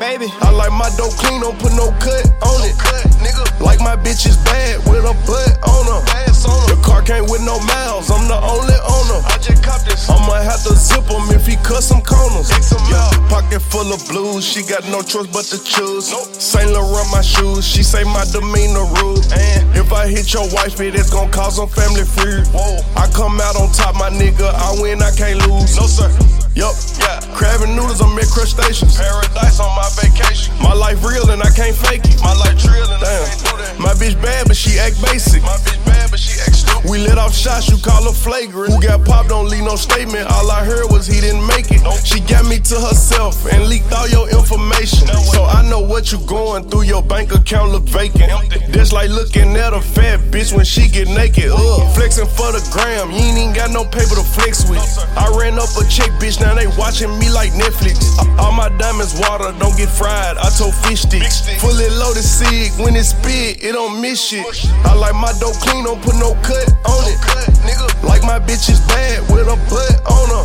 baby. I like my dope clean, don't put no cut on it. Cut, nigga. Like my bitch is bad with a butt on her. The car came with no miles, I'm the only owner. I just cop this. I'ma have to zip him if he cut some corners. Out. Pocket full of blues, she got no choice but to choose. Nope. Saint Laurent my shoes, she say my demeanor rude. And If I hit your wife, bitch, it is gon' cause some family feud. Whoa. I come out on top, my nigga. I win, I can't lose. no sir. Yup. Crustaceans. Paradise on my vacation. My life real and I can't fake it. My life drilling, I can't do that. Damn. My bitch bad, but she act basic. My bitch bad, but she act stupid. We let off shots, you call her flagrant. Who got popped, don't leave no statement. All I heard was he didn't make it. She got me to herself and leaked all your information. So I know what you going through, your bank account look vacant. That's like looking at a fat bitch when she get naked. Ugh, flexing for the gram, you ain't even got no paper to flex with. I ran up a check, bitch, now they watching me like Netflix. All my diamonds water, don't get fried. I told fish sticks. stick. Fully loaded sig, when it spit, it don't miss shit. I like my dope clean, don't put no cut on it. Cut, nigga. Like my bitch is bad with a butt on her.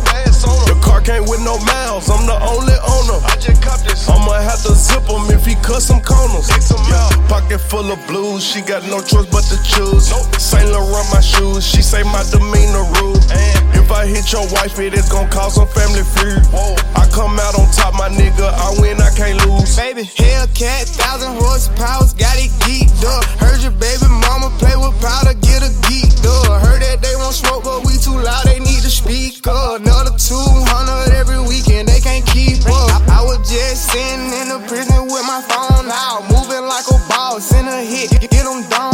The car came with no miles, I'm the only owner. I just cop this. I'ma have to zip him if he cut some corners. Take some out. Pocket full of blues, she got no choice but to choose. Nope. Saint Laurent my shoes, she say my demeanor rude. And If I hit your wife, it is gon' cause some family feud. Up. Heard your baby mama play with powder, get a geeked up. Heard that they won't smoke, but we too loud, they need to speak up. Another 200 every weekend, they can't keep up. I, I was just sitting in the prison with my phone out, moving like a ball, in a hit, get them down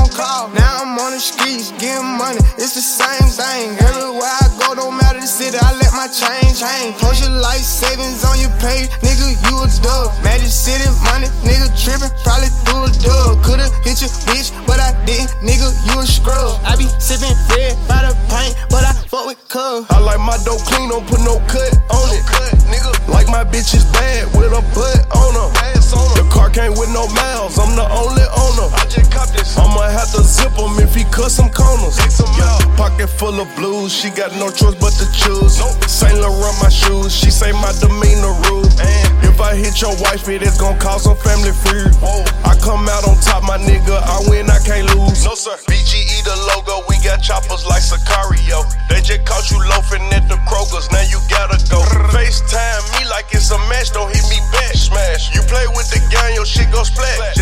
change. Post your life savings on your page, nigga, you a dub. Magic City money, nigga trippin', probably through a dub. Coulda hit your bitch, but I didn't, nigga, you a scrub. I be sippin' red by the paint, but I fuck with cuz. I like my dope clean, don't put no cut on it. Cut, nigga, Like my bitch is bad with a butt on her. The car came with no miles, I'm the only owner. I just cop this. I'ma have to zip him if he cut some corners. Take some out. Pocket full of blues, she got no choice but to choose. Nope. Saint Laurent my shoes, she say my demeanor rude. And If I hit your wife, it is gon' cause some family feud. Whoa. I come out on top, my nigga. I win, I can't lose. No, sir. BGE the logo, we got choppers like Sicario. They just caught you loafing at the Kroger's, now you gotta go. FaceTime me like it's a match, don't hit me back. Smash. You play with the gang, your shit go splat.